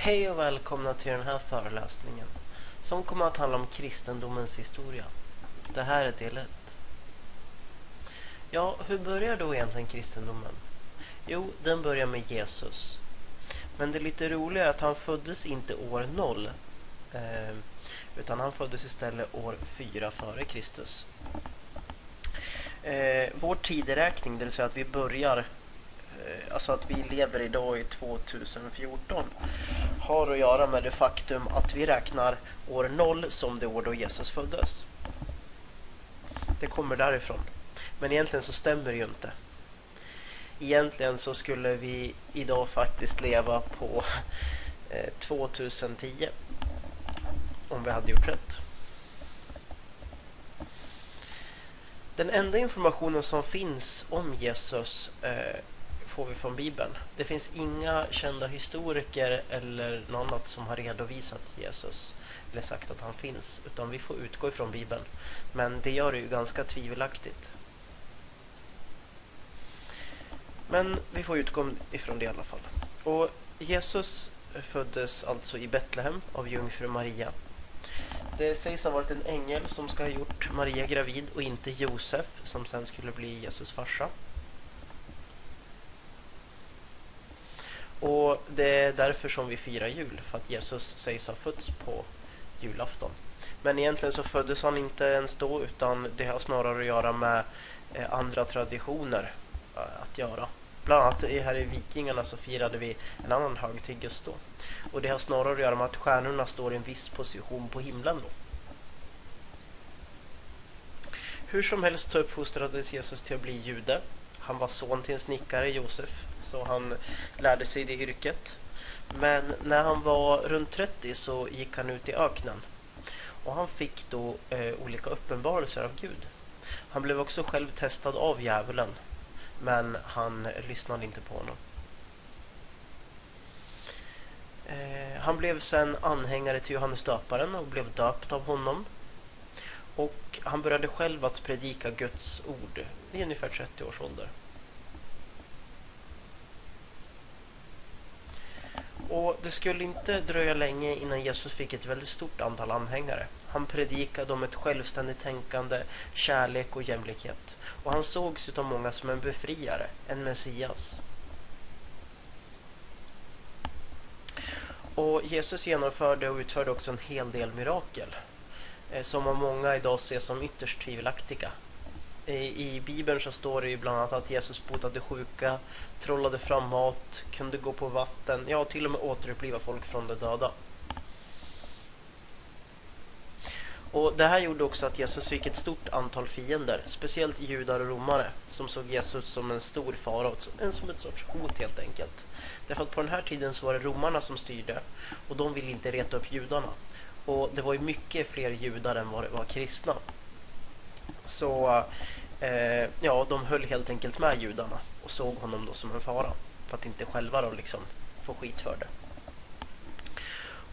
Hej och välkomna till den här föreläsningen som kommer att handla om kristendomens historia. Det här är del 1. Ja, hur börjar då egentligen kristendomen? Jo, den börjar med Jesus. Men det lite roliga är att han föddes inte år 0 eh, utan han föddes istället år 4 före Kristus. Eh, vår tideräkning, det vill säga att vi börjar Eh, alltså att vi lever idag i 2014 har att göra med det faktum att vi räknar år 0 som det år då Jesus föddes. Det kommer därifrån. Men egentligen så stämmer det ju inte. Egentligen så skulle vi idag faktiskt leva på eh, 2010 om vi hade gjort rätt. Den enda informationen som finns om Jesus eh, får vi från Bibeln. Det finns inga kända historiker eller något annat som har redovisat Jesus eller sagt att han finns, utan vi får utgå ifrån Bibeln. Men det gör det ju ganska tvivelaktigt. Men vi får utgå ifrån det i alla fall. Och Jesus föddes alltså i Betlehem av jungfru Maria. Det sägs ha varit en ängel som ska ha gjort Maria gravid och inte Josef som sen skulle bli Jesus farsa. Och det är därför som vi firar jul, för att Jesus sägs ha fötts på julafton. Men egentligen så föddes han inte ens då, utan det har snarare att göra med eh, andra traditioner eh, att göra. Bland annat här i Vikingarna så firade vi en annan högtid just då. Och det har snarare att göra med att stjärnorna står i en viss position på himlen då. Hur som helst så uppfostrades Jesus till att bli jude. Han var son till en snickare, Josef, så han lärde sig det yrket. Men när han var runt 30 så gick han ut i öknen. Och han fick då eh, olika uppenbarelser av Gud. Han blev också själv testad av djävulen. Men han lyssnade inte på honom. Eh, han blev sen anhängare till Johannes döparen och blev döpt av honom. Och han började själv att predika Guds ord vid ungefär 30 års ålder. Och det skulle inte dröja länge innan Jesus fick ett väldigt stort antal anhängare. Han predikade om ett självständigt tänkande, kärlek och jämlikhet. Och han sågs av många som en befriare, en Messias. Och Jesus genomförde och utförde också en hel del mirakel eh, som av många idag ses som ytterst tvivelaktiga i Bibeln så står det ju bland annat att Jesus botade sjuka, trollade fram mat, kunde gå på vatten, ja till och med återuppliva folk från de döda. Och Det här gjorde också att Jesus fick ett stort antal fiender, speciellt judar och romare, som såg Jesus som en stor fara, som ett sorts hot helt enkelt. Därför att på den här tiden så var det romarna som styrde och de ville inte reta upp judarna. Och det var ju mycket fler judar än vad det var kristna. Så eh, ja, de höll helt enkelt med judarna och såg honom då som en fara för att inte själva då liksom få skit för det.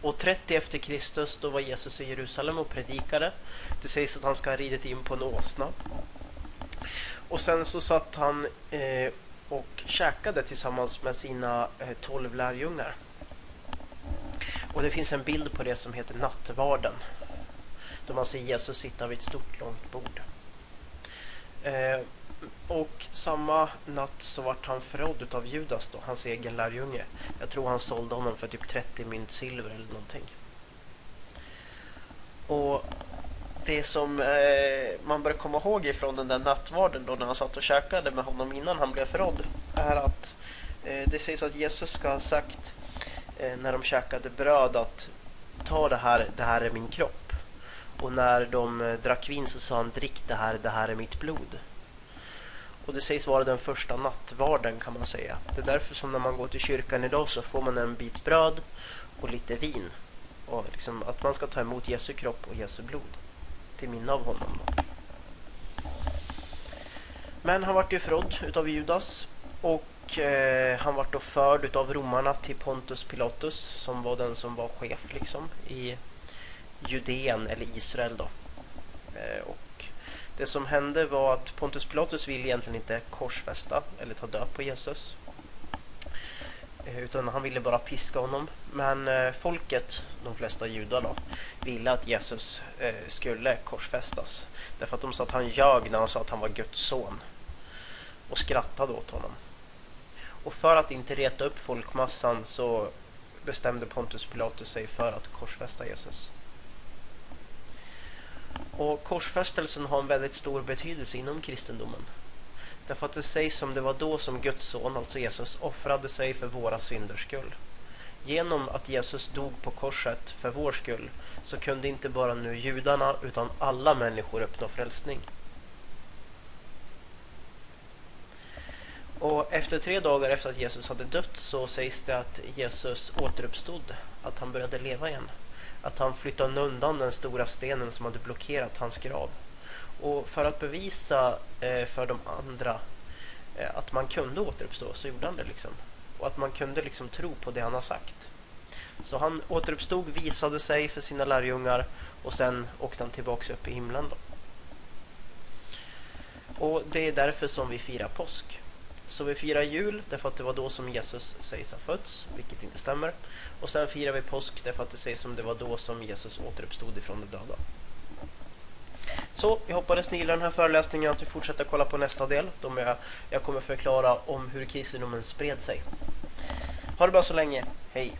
Och 30 efter Kristus då var Jesus i Jerusalem och predikade. Det sägs att han ska ha ridit in på en åsna. Och sen så satt han eh, och käkade tillsammans med sina eh, 12 lärjungar. Och det finns en bild på det som heter nattvarden. Då man ser Jesus sitta vid ett stort långt bord. Eh, och samma natt så vart han förrådd av Judas då, hans egen lärjunge. Jag tror han sålde honom för typ 30 mynt silver eller någonting. Och det som eh, man bör komma ihåg ifrån den där nattvarden då när han satt och käkade med honom innan han blev förrådd är att eh, det sägs att Jesus ska ha sagt eh, när de käkade bröd att ta det här, det här är min kropp. Och när de eh, drack vin så sa han drick det här, det här är mitt blod. Och det sägs vara den första nattvarden kan man säga. Det är därför som när man går till kyrkan idag så får man en bit bröd och lite vin. Och liksom att man ska ta emot Jesu kropp och Jesu blod. Till minne av honom. Men han vart ju förrådd utav Judas. Och eh, han vart då förd utav romarna till Pontus Pilatus. Som var den som var chef liksom i Judeen eller Israel då. Eh, och det som hände var att Pontus Pilatus ville egentligen inte korsfästa eller ta död på Jesus. Eh, utan han ville bara piska honom. Men eh, folket, de flesta judar då, ville att Jesus skulle korsfästas. Därför att de sa att han ljög när han sa att han var Guds son. Och skrattade åt honom. Och för att inte reta upp folkmassan så bestämde Pontus Pilatus sig för att korsfästa Jesus. Och korsfästelsen har en väldigt stor betydelse inom kristendomen. Därför att det sägs som det var då som Guds son, alltså Jesus, offrade sig för våra synders skull. Genom att Jesus dog på korset för vår skull så kunde inte bara nu judarna utan alla människor uppnå frälsning. Och efter tre dagar efter att Jesus hade dött så sägs det att Jesus återuppstod, att han började leva igen. Att han flyttade undan den stora stenen som hade blockerat hans grav. Och för att bevisa eh, för de andra eh, att man kunde återuppstå så gjorde han det liksom. Och att man kunde liksom tro på det han har sagt. Så han återuppstod, visade sig för sina lärjungar och sen åkte han tillbaka upp i himlen. Då. Och det är därför som vi firar påsk. Så vi firar jul därför att det var då som Jesus sägs ha fötts, vilket inte stämmer. Och sen firar vi påsk därför att det sägs som det var då som Jesus återuppstod ifrån de döda. Så, jag hoppades ni gillar den här föreläsningen att vi fortsätter kolla på nästa del. Då jag, jag kommer förklara om hur kristendomen spred sig. Ha det bra så länge. Hej!